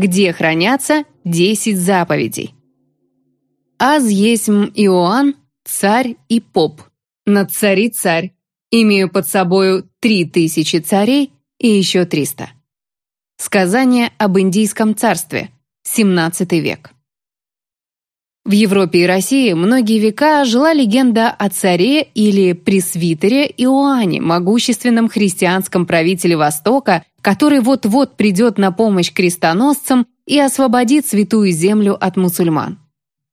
где хранятся 10 заповедей. «Аз есмь Иоанн, царь и поп, над цари царь, имею под собою три тысячи царей и еще триста». Сказание об Индийском царстве, 17 век. В Европе и России многие века жила легенда о царе или пресвитере Иоанне, могущественном христианском правителе Востока, который вот-вот придет на помощь крестоносцам и освободит святую землю от мусульман.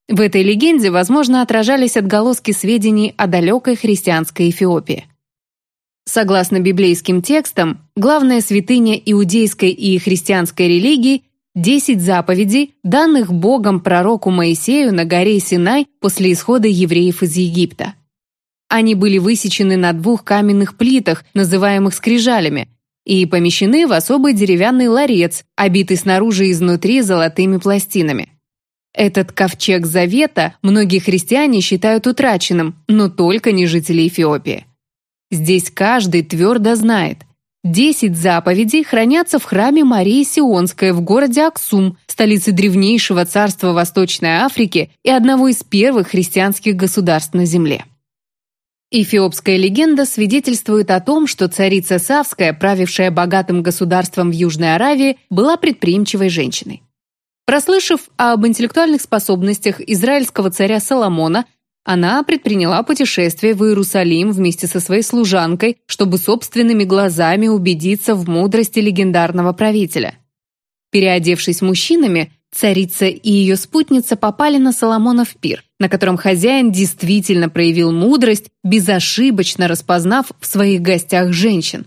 В этой легенде, возможно, отражались отголоски сведений о далекой христианской Эфиопии. Согласно библейским текстам, главная святыня иудейской и христианской религии – десять заповедей, данных Богом пророку Моисею на горе Синай после исхода евреев из Египта. Они были высечены на двух каменных плитах, называемых скрижалями, и помещены в особый деревянный ларец, обитый снаружи и изнутри золотыми пластинами. Этот ковчег завета многие христиане считают утраченным, но только не жители Эфиопии. Здесь каждый твердо знает. Десять заповедей хранятся в храме Марии Сионской в городе Аксум, столице древнейшего царства Восточной Африки и одного из первых христианских государств на земле. Эфиопская легенда свидетельствует о том, что царица Савская, правившая богатым государством в Южной Аравии, была предприимчивой женщиной. Прослышав об интеллектуальных способностях израильского царя Соломона, она предприняла путешествие в Иерусалим вместе со своей служанкой, чтобы собственными глазами убедиться в мудрости легендарного правителя. Переодевшись мужчинами, царица и ее спутница попали на Соломонов пир, на котором хозяин действительно проявил мудрость, безошибочно распознав в своих гостях женщин.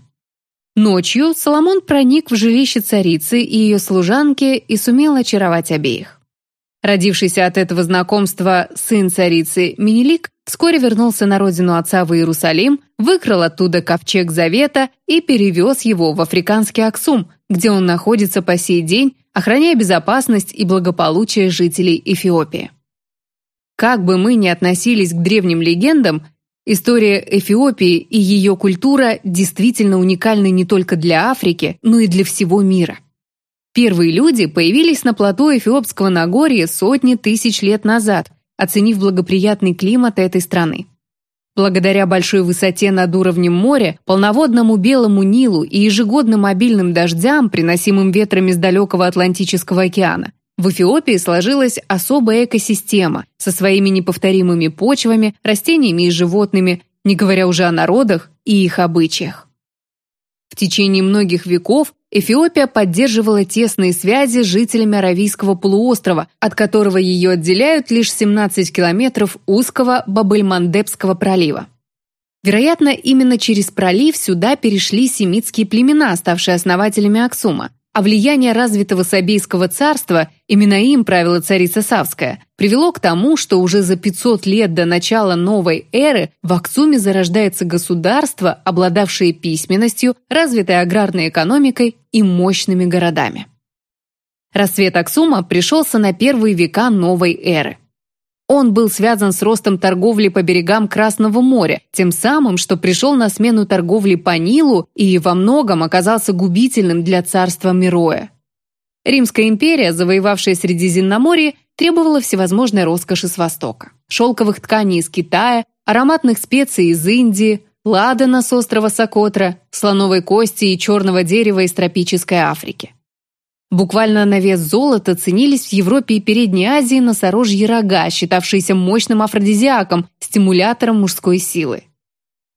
Ночью Соломон проник в жилище царицы и ее служанки и сумел очаровать обеих. Родившийся от этого знакомства сын царицы Менелик вскоре вернулся на родину отца в Иерусалим, выкрал оттуда ковчег Завета и перевез его в африканский Аксум, где он находится по сей день, охраняя безопасность и благополучие жителей Эфиопии. Как бы мы ни относились к древним легендам, история Эфиопии и ее культура действительно уникальны не только для Африки, но и для всего мира. Первые люди появились на плато Эфиопского Нагорья сотни тысяч лет назад, оценив благоприятный климат этой страны. Благодаря большой высоте над уровнем моря, полноводному белому Нилу и ежегодным обильным дождям, приносимым ветрами с далекого Атлантического океана, в Эфиопии сложилась особая экосистема со своими неповторимыми почвами, растениями и животными, не говоря уже о народах и их обычаях. В течение многих веков Эфиопия поддерживала тесные связи с жителями Аравийского полуострова, от которого ее отделяют лишь 17 километров узкого Бабельмандебского пролива. Вероятно, именно через пролив сюда перешли семитские племена, ставшие основателями Аксума а влияние развитого Сабейского царства, именно им правила царица Савская, привело к тому, что уже за 500 лет до начала новой эры в Аксуме зарождается государство, обладавшее письменностью, развитой аграрной экономикой и мощными городами. Рассвет Аксума пришелся на первые века новой эры. Он был связан с ростом торговли по берегам Красного моря, тем самым, что пришел на смену торговли по Нилу и во многом оказался губительным для царства Мироя. Римская империя, завоевавшая Средиземноморье, требовала всевозможной роскоши с Востока. Шелковых тканей из Китая, ароматных специй из Индии, ладана с острова Сокотра, слоновой кости и черного дерева из тропической Африки. Буквально на вес золота ценились в Европе и Передней Азии носорожьи рога, считавшиеся мощным афродизиаком, стимулятором мужской силы.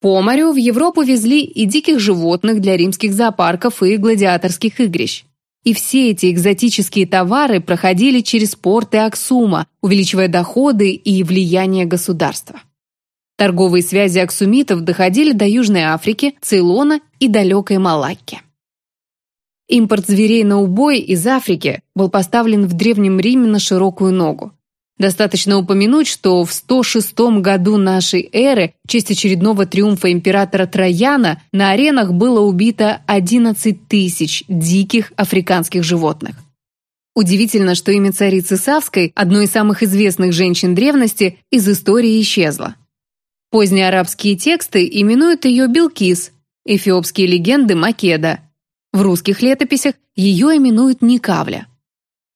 По морю в Европу везли и диких животных для римских зоопарков и гладиаторских игрищ. И все эти экзотические товары проходили через порты Аксума, увеличивая доходы и влияние государства. Торговые связи аксумитов доходили до Южной Африки, Цейлона и далекой Малакки. Импорт зверей на убой из Африки был поставлен в Древнем Риме на широкую ногу. Достаточно упомянуть, что в 106 году нашей эры в честь очередного триумфа императора Трояна на аренах было убито 11 тысяч диких африканских животных. Удивительно, что имя царицы Савской, одной из самых известных женщин древности, из истории исчезло. Поздние арабские тексты именуют ее Билкис, эфиопские легенды Македа, в русских летописях ее именуют Никавля.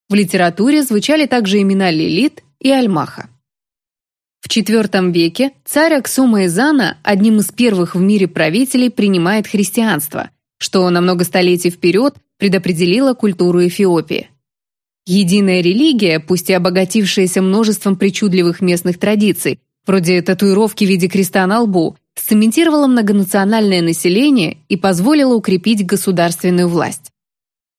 В литературе звучали также имена Лилит и Альмаха. В IV веке царь Аксума Изана одним из первых в мире правителей принимает христианство, что на много столетий вперед предопределило культуру Эфиопии. Единая религия, пусть и обогатившаяся множеством причудливых местных традиций, вроде татуировки в виде креста на лбу, сцементировала многонациональное население и позволила укрепить государственную власть.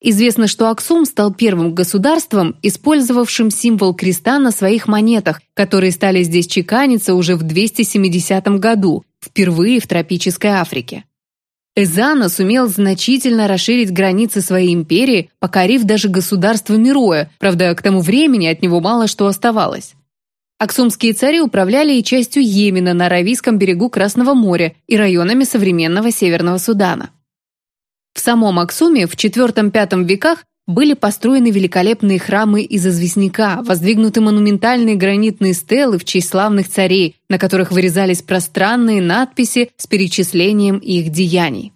Известно, что Аксум стал первым государством, использовавшим символ креста на своих монетах, которые стали здесь чеканиться уже в 270 году, впервые в тропической Африке. Эзана сумел значительно расширить границы своей империи, покорив даже государство Мироя, правда, к тому времени от него мало что оставалось. Аксумские цари управляли и частью Йемена на Аравийском берегу Красного моря и районами современного Северного Судана. В самом Аксуме в IV-V веках были построены великолепные храмы из известняка, воздвигнуты монументальные гранитные стелы в честь славных царей, на которых вырезались пространные надписи с перечислением их деяний.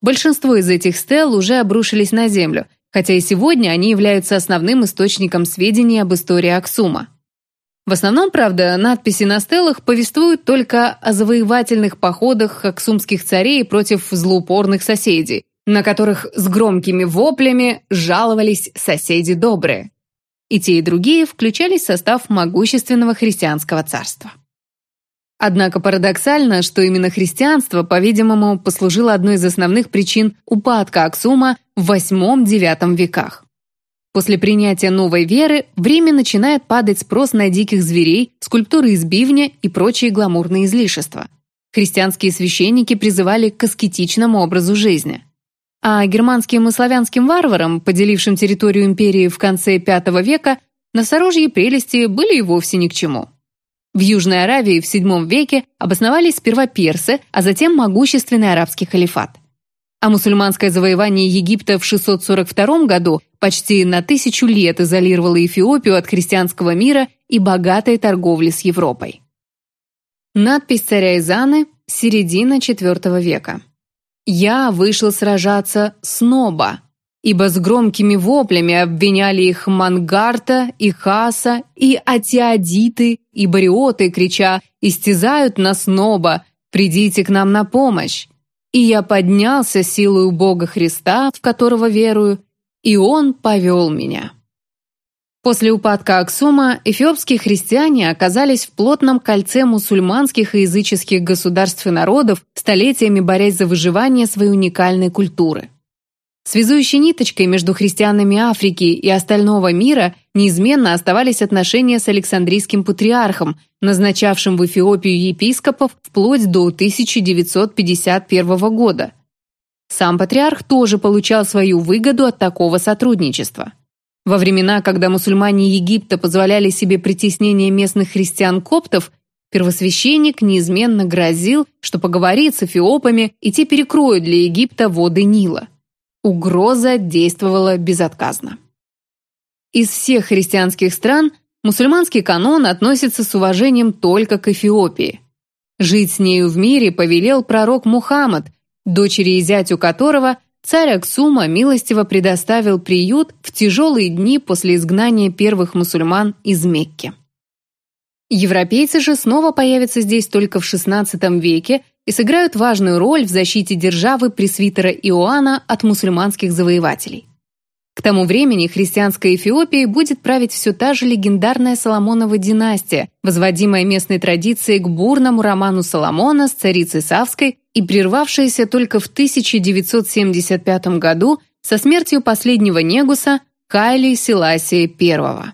Большинство из этих стел уже обрушились на землю, хотя и сегодня они являются основным источником сведений об истории Аксума. В основном, правда, надписи на стелах повествуют только о завоевательных походах аксумских царей против злоупорных соседей, на которых с громкими воплями жаловались соседи добрые. И те, и другие включались в состав могущественного христианского царства. Однако парадоксально, что именно христианство, по-видимому, послужило одной из основных причин упадка Аксума в VIII-IX веках. После принятия новой веры в Риме начинает падать спрос на диких зверей, скульптуры из бивня и прочие гламурные излишества. Христианские священники призывали к аскетичному образу жизни. А германским и славянским варварам, поделившим территорию империи в конце V века, носорожьи прелести были и вовсе ни к чему. В Южной Аравии в VII веке обосновались сперва персы, а затем могущественный арабский халифат а мусульманское завоевание Египта в 642 году почти на тысячу лет изолировало Эфиопию от христианского мира и богатой торговли с Европой. Надпись царя Изаны – середина IV века. «Я вышел сражаться с Ноба, ибо с громкими воплями обвиняли их Мангарта, и Хаса, и Атиадиты, и Бариоты, крича «Истязают нас Ноба! Придите к нам на помощь!» И я поднялся силою Бога Христа, в которого верую, и Он повел меня. После упадка Аксума эфиопские христиане оказались в плотном кольце мусульманских и языческих государств и народов, столетиями борясь за выживание своей уникальной культуры. Связующей ниточкой между христианами Африки и остального мира неизменно оставались отношения с Александрийским патриархом, назначавшим в Эфиопию епископов вплоть до 1951 года. Сам патриарх тоже получал свою выгоду от такого сотрудничества. Во времена, когда мусульмане Египта позволяли себе притеснение местных христиан-коптов, первосвященник неизменно грозил, что поговорит с эфиопами, и те перекроют для Египта воды Нила. Угроза действовала безотказно. Из всех христианских стран мусульманский канон относится с уважением только к Эфиопии. Жить с нею в мире повелел пророк Мухаммад, дочери и зятю которого царь Аксума милостиво предоставил приют в тяжелые дни после изгнания первых мусульман из Мекки. Европейцы же снова появятся здесь только в XVI веке и сыграют важную роль в защите державы пресвитера Иоанна от мусульманских завоевателей. К тому времени христианской Эфиопией будет править все та же легендарная Соломонова династия, возводимая местной традицией к бурному роману Соломона с царицей Савской и прервавшаяся только в 1975 году со смертью последнего Негуса Кайли Селасия I.